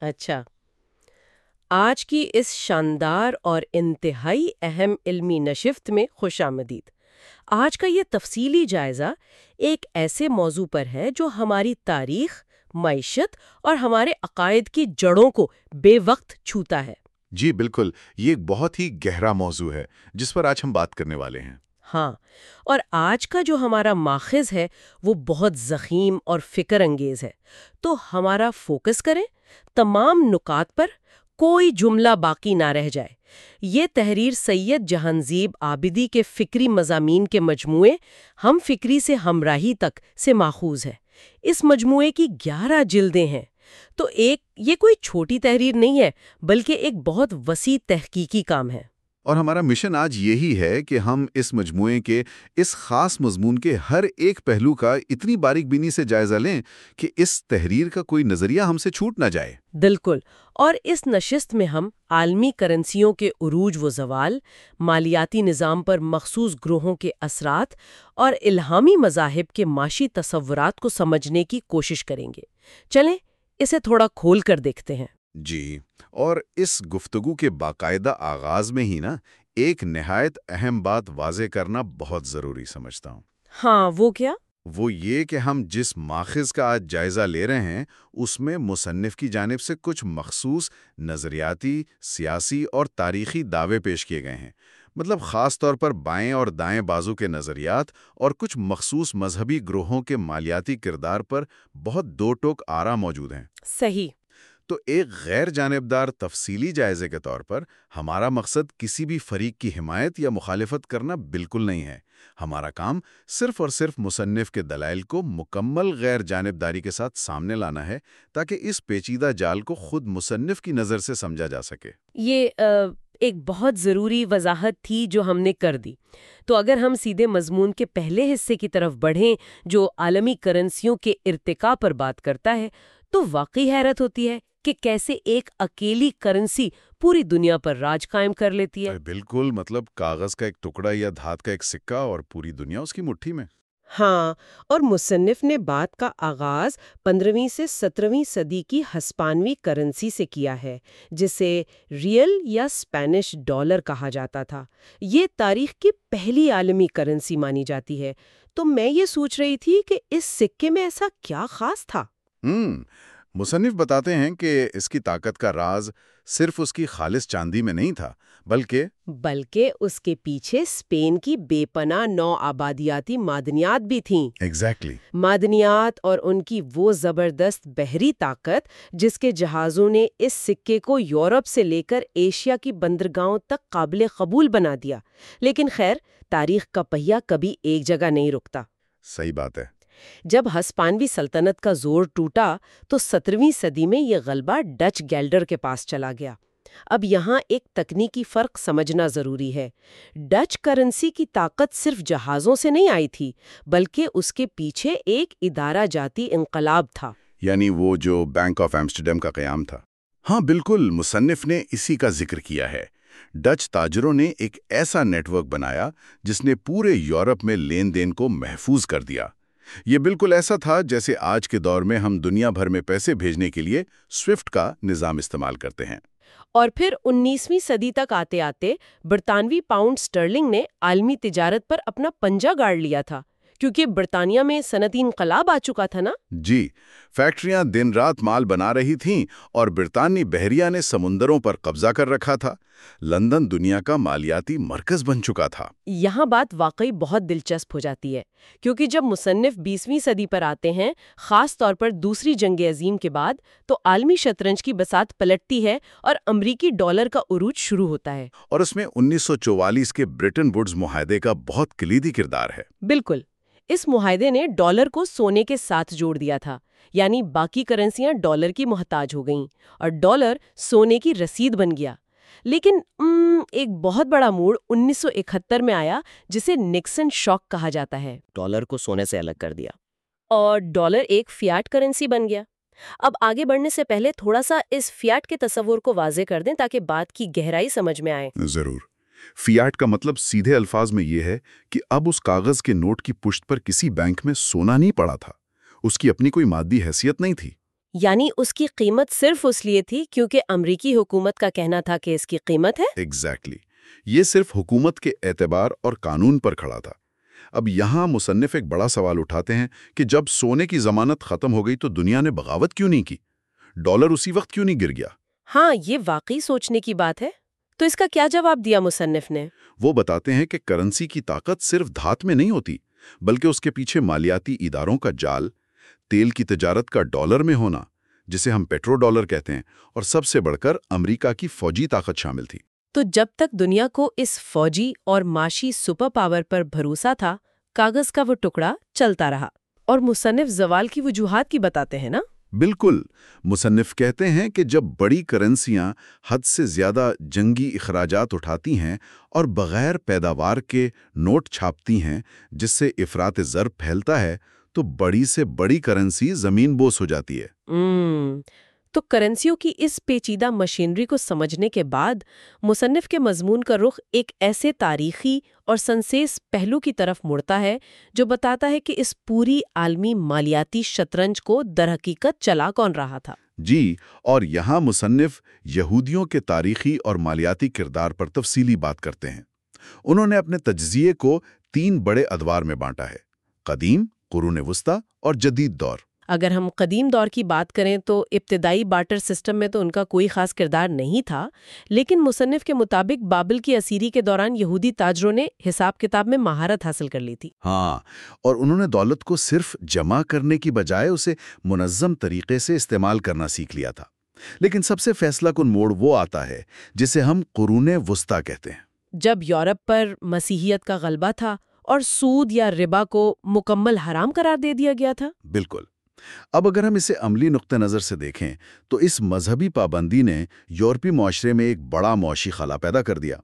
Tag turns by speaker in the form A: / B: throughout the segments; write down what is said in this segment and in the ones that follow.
A: اچھا۔ آج کی اس شاندار اور انتہائی اہم علمی نشست میں خوش آمدید۔ آج کا یہ تفصیلی جائزہ ایک ایسے موضوع پر ہے جو ہماری تاریخ معیشت اور ہمارے عقائد کی جڑوں کو بے وقت چھوتا ہے۔
B: جی بالکل یہ ایک بہت ہی گہرا موضوع ہے جس پر آج ہم بات کرنے والے ہیں۔
A: ہاں اور آج کا جو ہمارا ماخذ ہے وہ بہت زخیم اور فکر انگیز ہے۔ تو ہمارا فوکس کریں تمام نکات پر کوئی جملہ باقی نہ رہ جائے۔ یہ تحریر سید جہانزیب آبدی کے فکری مضامین کے مجموعے ہم فکری سے ہمراہی تک سے ماخوذ ہے۔ اس مجموعے کی گیارہ جلدیں ہیں۔ تو ایک، یہ کوئی چھوٹی تحریر نہیں ہے، بلکہ ایک بہت وسیع تحقیقی کام ہے۔
B: اور ہمارا مشن آج یہی ہے کہ ہم اس مجموعے کے اس خاص مضمون کے ہر ایک پہلو کا اتنی باریک بینی سے جائزہ لیں کہ اس تحریر کا کوئی نظریہ ہم سے چھوٹ نہ جائے۔
A: بالکل۔ اور اس نشست میں ہم عالمی کرنسیوں کے عروج و زوال مالیاتی نظام پر مخصوص گروہوں کے اثرات اور الہامی مذاہب کے معاشی تصورات کو سمجھنے کی کوشش کریں گے۔ چلیں اسے تھوڑا کھول کر دیکھتے ہیں۔
B: جی۔ اور اس گفتگو کے باقاعدہ آغاز میں ہی نا ایک نہایت اہم بات واضح کرنا بہت ضروری سمجھتا ہوں۔
A: ہاں وہ کیا؟
B: وہ یہ کہ ہم جس ماخذ کا آج جائزہ لے رہے ہیں اس میں مصنف کی جانب سے کچھ مخصوص نظریاتی سیاسی اور تاریخی دعوے پیش کیے گئے ہیں۔ مطلب خاص طور پر بائیں اور دائیں بازو کے نظریات اور کچھ مخصوص مذہبی گروہوں کے مالیاتی کردار پر بہت دو ٹوک آرا موجود ہیں۔
A: صحیح۔
B: تو ایک غیر جانبدار تفصیلی جائزے کے طور پر ہمارا مقصد کسی بھی فریق کی حمایت یا مخالفت کرنا بالکل نہیں ہے۔ ہمارا کام صرف اور صرف مصنف کے دلائل کو مکمل غیر جانبداری کے ساتھ سامنے لانا ہے تاکہ اس پیچیدہ جال کو خود مصنف کی نظر سے سمجھا جا سکے۔
A: یہ ایک بہت ضروری وضاحت تھی جو ہم نے کر دی۔ تو اگر ہم سیدھے مضمون کے پہلے حصے کی طرف بڑھیں جو عالمی کرنسیوں کے ارتقاء پر بات کرتا ہے تو واقعی حیرت ہوتی ہے کہ کیسے ایک اکیلی کرنسی پوری دنیا پر راج قائم کر لیتی ہے۔
B: بالکل مطلب کاغذ کا ایک ٹکڑا یا دھات کا ایک سکہ اور پوری دنیا اس کی مٹھی میں۔
A: ہاں اور مصنف نے بات کا آغاز پندرہویں سے سترہویں صدی کی ہسپانوی کرنسی سے کیا ہے جسے ریئل یا اسپینش ڈالر کہا جاتا تھا۔ یہ تاریخ کی پہلی عالمی کرنسی مانی جاتی ہے۔ تو میں یہ سوچ رہی تھی کہ اس سکے میں ایسا کیا خاص تھا۔
B: ہم مصنف بتاتے ہیں کہ اس کی طاقت کا راز صرف اس کی خالص چاندی میں نہیں تھا بلکہ
A: بلکہ اس کے پیچھے اسپین کی بے پناہ نو آبادیاتی معدنیات بھی تھیں۔
B: Exactly.
A: معدنیات اور ان کی وہ زبردست بحری طاقت جس کے جہازوں نے اس سکے کو یورپ سے لے کر ایشیا کی بندرگاہوں تک قابل قبول بنا دیا۔ لیکن خیر تاریخ کا پہیہ کبھی ایک جگہ نہیں رکتا۔
B: صحیح بات ہے۔
A: جب ہسپانوی سلطنت کا زور ٹوٹا تو سترویں صدی میں یہ غلبہ ڈچ گیلڈر کے پاس چلا گیا۔ اب یہاں ایک تکنیکی فرق سمجھنا ضروری ہے۔ ڈچ کرنسی کی طاقت صرف جہازوں سے نہیں آئی تھی، بلکہ اس کے پیچھے ایک ادارہ جاتی انقلاب تھا۔
B: یعنی وہ جو بینک آف ایمسٹرڈیم کا قیام تھا۔ ہاں بالکل، مصنف نے اسی کا ذکر کیا ہے۔ ڈچ تاجروں نے ایک ایسا نیٹ ورک بنایا جس نے پورے یورپ میں لین دین کو محفوظ کر دیا۔ یہ بالکل ایسا تھا جیسے آج کے دور میں ہم دنیا بھر میں پیسے بھیجنے کے لیے سوئفٹ کا نظام استعمال کرتے ہیں۔
A: اور پھر انیسویں صدی تک آتے آتے برطانوی پاؤنڈ سٹرلنگ نے عالمی تجارت پر اپنا پنجہ گاڑ لیا تھا۔ کیونکہ برطانیہ میں صنعتی انقلاب آ چکا تھا نا؟
B: جی فیکٹریاں دن رات مال بنا رہی تھیں اور برطانوی بحریہ نے سمندروں پر قبضہ کر رکھا تھا۔ لندن دنیا کا مالیاتی مرکز بن چکا تھا۔
A: یہاں بات واقعی بہت دلچسپ ہو جاتی ہے کیونکہ جب مصنف بیسویں صدی پر آتے ہیں خاص طور پر دوسری جنگ عظیم کے بعد تو عالمی شطرنج کی بسات پلٹتی ہے اور امریکی ڈالر کا عروج شروع ہوتا ہے۔
B: اور اس میں انیس سو چوالیس کے برٹن وڈز معاہدے کا بہت کلیدی کردار ہے۔
A: بالکل۔ اس معاہدے نے ڈالر کو سونے کے ساتھ جوڑ دیا تھا یعنی باقی کرنسیاں ڈالر کی محتاج ہو گئیں اور ڈالر سونے کی رسید بن گیا۔ لیکن ایک بہت بڑا موڑ انیس سو اکہتر میں آیا جسے نکسن شاک کہا جاتا ہے۔ ڈالر کو سونے سے الگ کر دیا۔ اور ڈالر ایک فیاٹ کرنسی بن گیا۔ اب آگے بڑھنے سے پہلے تھوڑا سا اس فیاٹ کے تصور کو واضح کر دیں تاکہ بات کی گہرائی سمجھ میں آئے۔
B: ضرور۔ فیاٹ کا مطلب سیدھے الفاظ میں یہ ہے کہ اب اس کاغذ کے نوٹ کی پشت پر کسی بینک میں سونا نہیں پڑا تھا۔ اس کی اپنی کوئی مادی حیثیت نہیں تھی۔
A: یعنی اس کی قیمت صرف اس لیے تھی کیونکہ امریکی حکومت کا کہنا تھا کہ اس کی قیمت ہے۔
B: ایگزیکٹلی یہ صرف حکومت کے اعتبار اور قانون پر کھڑا تھا۔ اب یہاں مصنف ایک بڑا سوال اٹھاتے ہیں کہ جب سونے کی ضمانت ختم ہو گئی تو دنیا نے بغاوت کیوں نہیں کی؟ ڈالر اسی وقت کیوں نہیں گر گیا؟
A: ہاں یہ واقعی سوچنے کی بات ہے۔ تو اس کا کیا جواب دیا مصنف نے؟
B: وہ بتاتے ہیں کہ کرنسی کی طاقت صرف دھات میں نہیں ہوتی بلکہ اس کے پیچھے مالیاتی اداروں کا جال تیل کی تجارت کا ڈالر میں ہونا جسے ہم پیٹرو ڈالر کہتے ہیں اور سب سے بڑھ کر امریکہ کی فوجی طاقت شامل تھی۔
A: تو جب تک دنیا کو اس فوجی اور معاشی سپر پاور پر بھروسہ تھا کاغذ کا وہ ٹکڑا چلتا رہا۔ اور مصنف زوال کی وجوہات کی بتاتے ہیں نا؟
B: بالکل مصنف کہتے ہیں کہ جب بڑی کرنسیاں حد سے زیادہ جنگی اخراجات اٹھاتی ہیں اور بغیر پیداوار کے نوٹ چھاپتی ہیں، جس سے افراد زر پھیلتا ہے، تو بڑی سے بڑی کرنسی زمین بوس ہو جاتی ہے
A: mm. تو کرنسیوں کی اس پیچیدہ مشینری کو سمجھنے کے بعد مصنف کے مضمون کا رخ ایک ایسے تاریخی اور سنسیس پہلو کی طرف مڑتا ہے جو بتاتا ہے کہ اس پوری عالمی مالیاتی شطرنج کو درحقیقت چلا کون رہا تھا۔
B: جی اور یہاں مصنف یہودیوں کے تاریخی اور مالیاتی کردار پر تفصیلی بات کرتے ہیں۔ انہوں نے اپنے تجزیے کو تین بڑے ادوار میں بانٹا ہے، قدیم، قرون وسطی اور جدید دور۔
A: اگر ہم قدیم دور کی بات کریں تو ابتدائی بارٹر سسٹم میں تو ان کا کوئی خاص کردار نہیں تھا لیکن مصنف کے مطابق بابل کی اسیری کے دوران یہودی تاجروں نے حساب کتاب میں مہارت حاصل کر لی تھی۔
B: ہاں اور انہوں نے دولت کو صرف جمع کرنے کی بجائے اسے منظم طریقے سے استعمال کرنا سیکھ لیا تھا۔ لیکن سب سے فیصلہ کن موڑ وہ آتا ہے جسے ہم قرون وسطی کہتے ہیں۔
A: جب یورپ پر مسیحیت کا غلبہ تھا اور سود یا ربا کو مکمل حرام قرار دے دیا گیا تھا۔
B: بالکل۔ اب اگر ہم اسے عملی نقطہ نظر سے دیکھیں تو اس مذہبی پابندی نے یورپی معاشرے میں ایک بڑا معاشی خلا پیدا کر دیا۔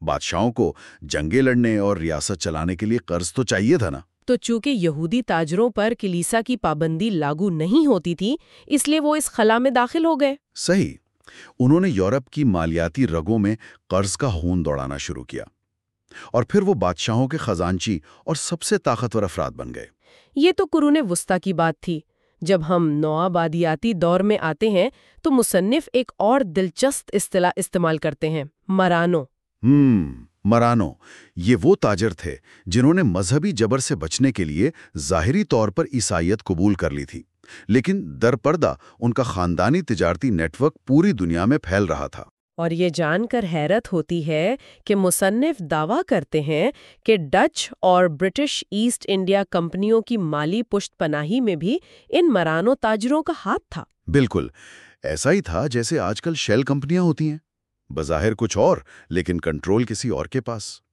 B: بادشاہوں کو جنگیں لڑنے اور ریاست چلانے کے لیے قرض تو چاہیے تھا نا۔
A: تو چونکہ یہودی تاجروں پر کلیسا کی پابندی لاگو نہیں ہوتی تھی اس لیے وہ اس خلا میں داخل ہو گئے۔
B: صحیح۔ انہوں نے یورپ کی مالیاتی رگوں میں قرض کا خون دوڑانا شروع کیا۔ اور پھر وہ بادشاہوں کے خزانچی اور سب سے طاقتور افراد بن گئے۔
A: یہ تو قرون وسطی کی بات تھی۔ جب ہم نوآبادیاتی دور میں آتے ہیں تو مصنف ایک اور دلچسپ اصطلاح استعمال کرتے ہیں، مرانو۔
B: ہم مرانو۔ یہ وہ تاجر تھے جنہوں نے مذہبی جبر سے بچنے کے لیے ظاہری طور پر عیسائیت قبول کر لی تھی، لیکن در پردہ ان کا خاندانی تجارتی نیٹ ورک پوری دنیا میں پھیل رہا تھا۔
A: اور یہ جان کر حیرت ہوتی ہے کہ مصنف دعویٰ کرتے ہیں کہ ڈچ اور برٹش ایسٹ انڈیا کمپنیوں کی مالی پشت پناہی میں بھی ان مرانو تاجروں کا ہاتھ تھا۔
B: بالکل، ایسا ہی تھا جیسے آج کل شیل کمپنیاں ہوتی ہیں۔ بظاہر کچھ اور، لیکن کنٹرول کسی اور کے پاس۔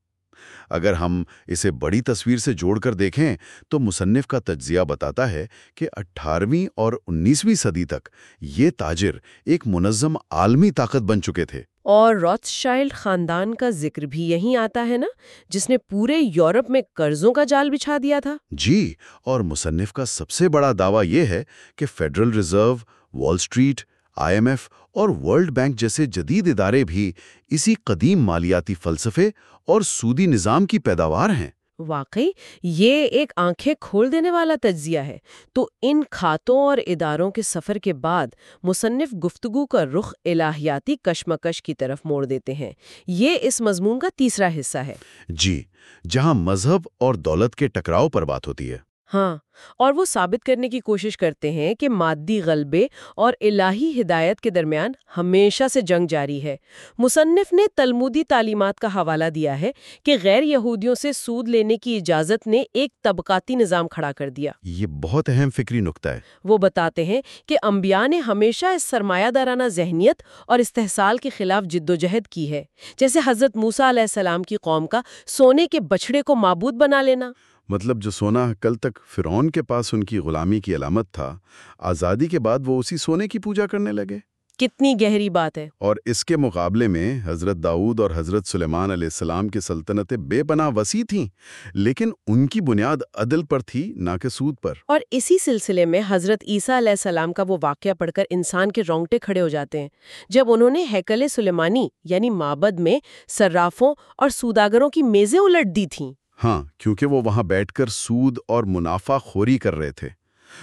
B: اگر ہم اسے بڑی تصویر سے جوڑ کر دیکھیں تو مصنف کا تجزیہ بتاتا ہے کہ اٹھارہویں اور انیسویں صدی تک یہ تاجر ایک منظم عالمی طاقت بن چکے تھے۔
A: اور روتھ شائلڈ خاندان کا ذکر بھی یہی آتا ہے نا جس نے پورے یورپ میں قرضوں کا جال بچھا دیا تھا۔
B: جی اور مصنف کا سب سے بڑا دعویٰ یہ ہے کہ federal reserve wall street I M F اور ورلڈ بینک جیسے جدید ادارے بھی اسی قدیم مالیاتی فلسفے اور سودی نظام کی پیداوار ہیں۔
A: واقعی یہ ایک آنکھیں کھول دینے والا تجزیہ ہے۔ تو ان کھاتوں اور اداروں کے سفر کے بعد مصنف گفتگو کا رخ الہیاتی کشمکش کی طرف موڑ دیتے ہیں۔ یہ اس مضمون کا تیسرا حصہ ہے۔
B: جی جہاں مذہب اور دولت کے ٹکراؤ پر بات ہوتی ہے۔
A: ہاں اور وہ ثابت کرنے کی کوشش کرتے ہیں کہ مادی غلبے اور الہی ہدایت کے درمیان ہمیشہ سے جنگ جاری ہے۔ مصنف نے تلمودی تعلیمات کا حوالہ دیا ہے کہ غیر یہودیوں سے سود لینے کی اجازت نے ایک طبقاتی نظام کھڑا کر دیا۔
B: یہ بہت اہم فکری نقطہ ہے۔
A: وہ بتاتے ہیں کہ انبیاء نے ہمیشہ اس سرمایہ دارانہ ذہنیت اور استحصال کے خلاف جد و جہد کی ہے جیسے حضرت موسا علیہ السلام کی قوم کا سونے کے بچڑے کو معبود بنا لینا۔
B: مطلب جو سونا کل تک فرعون کے پاس ان کی غلامی کی علامت تھا آزادی کے بعد وہ اسی سونے کی پوجا کرنے لگے۔
A: کتنی گہری بات ہے۔
B: اور اس کے مقابلے میں حضرت داؤد اور حضرت سلیمان علیہ السلام کی سلطنتیں بے پناہ وسیع تھیں لیکن ان کی بنیاد عدل پر تھی نہ کہ سود پر۔
A: اور اسی سلسلے میں حضرت عیسیٰ علیہ السلام کا وہ واقعہ پڑھ کر انسان کے رونگٹے کھڑے ہو جاتے ہیں جب انہوں نے ہیکل سلیمانی یعنی معبد میں صرافوں اور سوداگروں کی میزیں الٹ دی تھیں۔
B: ہاں کیونکہ وہ وہاں بیٹھ کر سود اور منافع خوری کر رہے تھے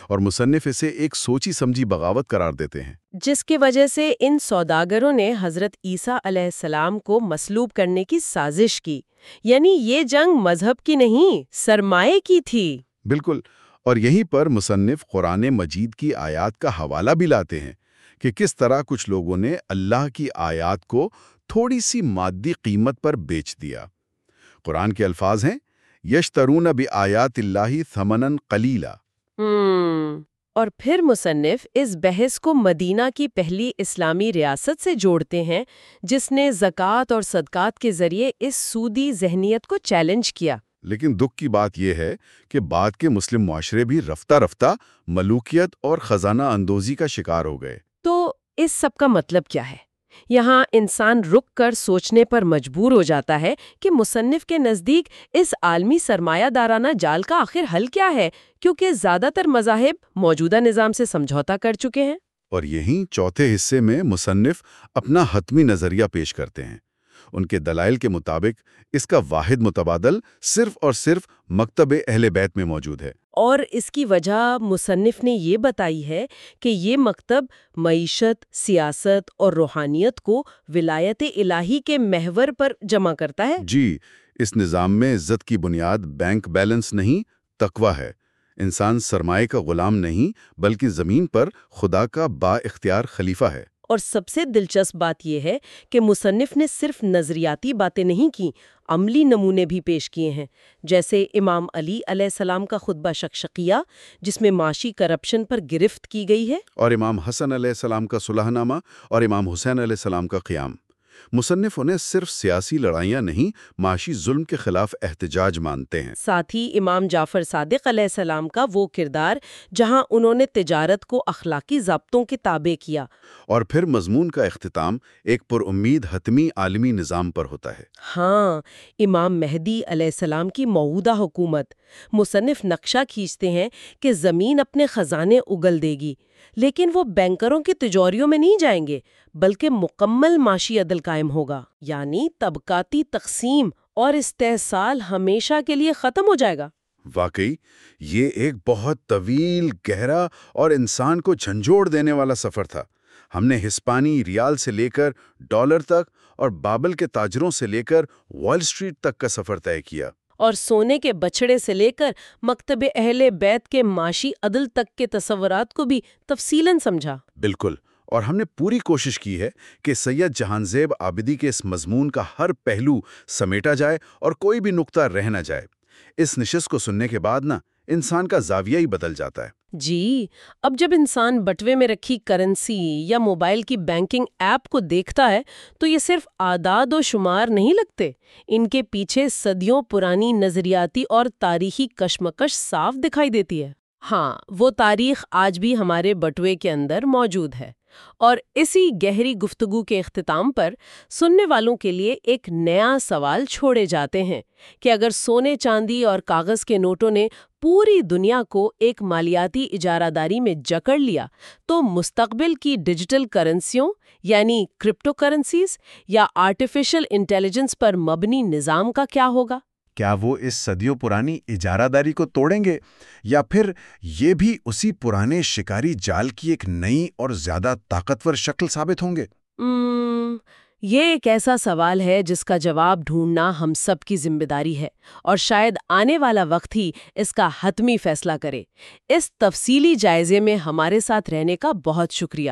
B: اور مصنف اسے ایک سوچی سمجھی بغاوت قرار دیتے ہیں۔
A: جس کی وجہ سے ان سوداگروں نے حضرت عیسیٰ علیہ السلام کو مسلوب کرنے کی سازش کی۔ یعنی یہ جنگ مذہب کی نہیں سرمایہ کی تھی۔
B: بالکل اور یہیں پر مصنف قرآن مجید کی آیات کا حوالہ بھی لاتے ہیں کہ کس طرح کچھ لوگوں نے اللہ کی آیات کو تھوڑی سی مادی قیمت پر بیچ دیا۔ قرآن کے الفاظ ہیں یشترون آیات اللہ ثمنن قلیلا۔
A: ہم اور پھر مصنف اس بحث کو مدینہ کی پہلی اسلامی ریاست سے جوڑتے ہیں جس نے زکوٰۃ اور صدقات کے ذریعے اس سودی ذہنیت کو چیلنج کیا۔
B: لیکن دکھ کی بات یہ ہے کہ بعد کے مسلم معاشرے بھی رفتہ رفتہ ملوکیت اور خزانہ اندوزی کا شکار ہو گئے۔
A: تو اس سب کا مطلب کیا ہے؟ یہاں انسان رک کر سوچنے پر مجبور ہو جاتا ہے کہ مصنف کے نزدیک اس عالمی سرمایہ دارانہ جال کا آخر حل کیا ہے، کیونکہ زیادہ تر مذاہب موجودہ نظام سے سمجھوتا کر چکے ہیں۔
B: اور یہیں چوتھے حصے میں مصنف اپنا حتمی نظریہ پیش کرتے ہیں۔ ان کے دلائل کے مطابق اس کا واحد متبادل صرف اور صرف مکتب اہل بیت میں موجود ہے۔
A: اور اس کی وجہ مصنف نے یہ بتائی ہے کہ یہ مکتب معیشت سیاست اور روحانیت کو ولایت الہی کے محور پر جمع کرتا ہے۔
B: جی اس نظام میں عزت کی بنیاد بینک بیلنس نہیں تقوی ہے۔ انسان سرمایہ کا غلام نہیں بلکہ زمین پر خدا کا با اختیار خلیفہ ہے۔
A: اور سب سے دلچسپ بات یہ ہے کہ مصنف نے صرف نظریاتی باتیں نہیں کی عملی نمونے بھی پیش کیے ہیں، جیسے امام علی علیہ السلام کا خطبہ شکشقیہ جس میں معاشی کرپشن پر گرفت کی گئی ہے۔
B: اور امام حسن علیہ السلام کا صلح نامہ اور امام حسین علیہ السلام کا قیام۔ مصنف انہیں صرف سیاسی لڑائیاں نہیں معاشی ظلم کے خلاف احتجاج مانتے ہیں۔
A: ساتھ ہی امام جعفر صادق علیہ السلام کا وہ کردار جہاں انہوں نے تجارت کو اخلاقی ضابطوں کے تابع کیا۔
B: اور پھر مضمون کا اختتام ایک پر امید حتمی عالمی نظام پر ہوتا ہے۔
A: ہاں امام مہدی علیہ السلام کی موعودہ حکومت۔ مصنف نقشہ کھینچتے ہیں کہ زمین اپنے خزانے اگل دے گی۔ لیکن وہ بینکروں کی تجوریوں میں نہیں جائیں گے، بلکہ مکمل معاشی عدل قائم ہوگا۔ یعنی طبقاتی تقسیم اور استحصال ہمیشہ کے لیے ختم ہو جائے گا۔
B: واقعی، یہ ایک بہت طویل، گہرا اور انسان کو جھنجھوڑ دینے والا سفر تھا۔ ہم نے ہسپانی ریال سے لے کر ڈالر تک اور بابل کے تاجروں سے لے کر وال اسٹریٹ تک کا سفر طے کیا۔
A: اور سونے کے بچڑے سے لے کر مکتب اہل بیت کے معاشی عدل تک کے تصورات کو بھی تفصیل سمجھا۔
B: بالکل، اور ہم نے پوری کوشش کی ہے کہ سید جہان زیب آبدی کے اس مضمون کا ہر پہلو سمیٹا جائے اور کوئی بھی نقطہ رہ نہ جائے۔ اس نشست کو سننے کے بعد نا انسان کا زاویہ ہی بدل جاتا ہے۔
A: جی اب جب انسان بٹوے میں رکھی کرنسی یا موبائل کی بینکنگ ایپ کو دیکھتا ہے تو یہ صرف اعداد و شمار نہیں لگتے۔ ان کے پیچھے صدیوں پرانی نظریاتی اور تاریخی کشمکش صاف دکھائی دیتی ہے۔ ہاں وہ تاریخ آج بھی ہمارے بٹوے کے اندر موجود ہے۔ اور اسی گہری گفتگو کے اختتام پر سننے والوں کے لیے ایک نیا سوال چھوڑے جاتے ہیں کہ اگر سونے چاندی اور کاغذ کے نوٹوں نے پوری دنیا کو ایک مالیاتی اجارہ داری میں جکڑ لیا تو مستقبل کی ڈیجیٹل کرنسیوں یعنی کرپٹو کرنسیز یا آرٹیفیشل انٹیلیجنس پر مبنی نظام کا کیا ہوگا؟
B: کیا وہ اس صدیوں پرانی اجارہ داری کو توڑیں گے یا پھر یہ بھی اسی پرانے شکاری جال کی ایک نئی اور زیادہ طاقتور شکل ثابت ہوں گے؟
A: یہ ایک ایسا سوال ہے جس کا جواب ڈھونڈنا ہم سب کی ذمہ داری ہے، اور شاید آنے والا وقت ہی اس کا حتمی فیصلہ کرے۔ اس تفصیلی جائزے میں ہمارے ساتھ رہنے کا بہت شکریہ۔